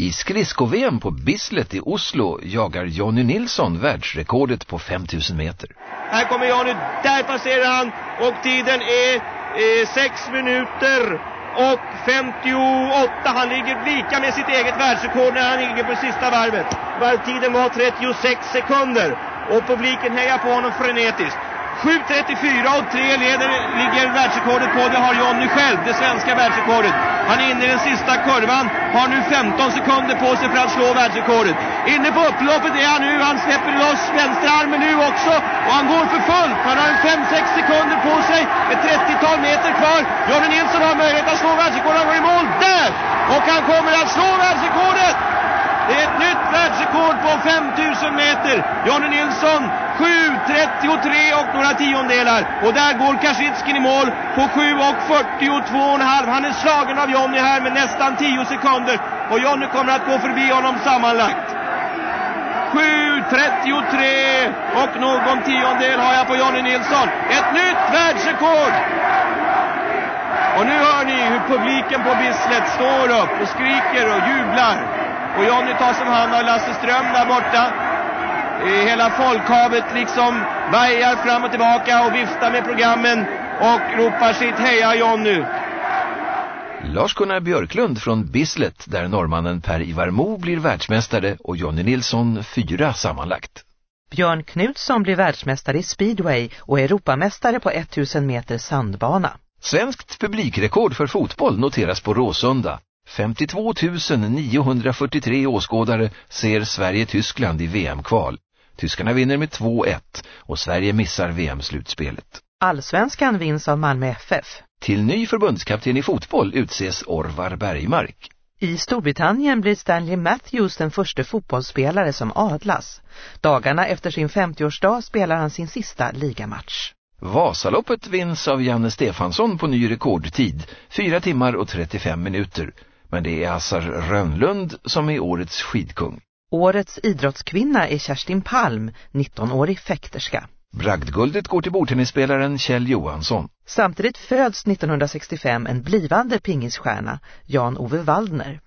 I skridsko-VM på Bislett i Oslo jagar Jonny Nilsson världsrekordet på 5000 meter. Här kommer Jonny, där passerar han och tiden är eh, 6 minuter och 58. Han ligger lika med sitt eget världsrekord när han ligger på sista varvet. Varvtiden var 36 sekunder och publiken hejar på honom frenetiskt. 7.34 och 3 leder, ligger världsrekordet på, det har Jonny själv, det svenska världsrekordet. Han är inne i den sista kurvan, har nu 15 sekunder på sig för att slå världsrekordet. Inne på upploppet är han nu, han släpper loss vänsterarmen nu också och han går för fullt. Han har 5-6 sekunder på sig, ett 30-tal meter kvar. Jonny Nilsson har möjlighet att slå världsrekordet, han går i mål där! Och han kommer att slå världsrekordet! Det är ett nytt världsrekord på 5000 meter. Jonny Nilsson 7.33 och några tiondelar. Och där går Kaczynski i mål på 7.42,5. Han är slagen av Jonny här med nästan 10 sekunder. Och Jonny kommer att gå förbi honom sammanlagt. 7.33 och någon tiondel har jag på Jonny Nilsson. Ett nytt världsrekord! Och nu hör ni hur publiken på Bislett står upp och skriker och jublar. Och Jonny tas om hand av Lasse Ström där borta. Hela folkhavet liksom vajar fram och tillbaka och viftar med programmen och ropar sitt heja Jonny. Lars-Gunnar Björklund från Bislett där norrmannen Per-Ivar Mo blir världsmästare och Jonny Nilsson fyra sammanlagt. Björn Knutsson blir världsmästare i speedway och Europamästare på 1000 meter sandbana. Svenskt publikrekord för fotboll noteras på Råsunda. 52 943 åskådare ser Sverige-Tyskland i VM-kval. Tyskarna vinner med 2-1 och Sverige missar VM-slutspelet. Allsvenskan vinns av Malmö FF. Till ny förbundskapten i fotboll utses Orvar Bergmark. I Storbritannien blir Stanley Matthews den första fotbollsspelare som adlas. Dagarna efter sin 50-årsdag spelar han sin sista ligamatch. Vasaloppet vinns av Janne Stefansson på ny rekordtid, 4 timmar och 35 minuter. Men det är Assar Rönnlund som är årets skidkung. Årets idrottskvinna är Kerstin Palm, 19-årig fäkterska. Bragdguldet går till bordtennisspelaren Kjell Johansson. Samtidigt föds 1965 en blivande pingisstjärna, Jan-Ove Waldner.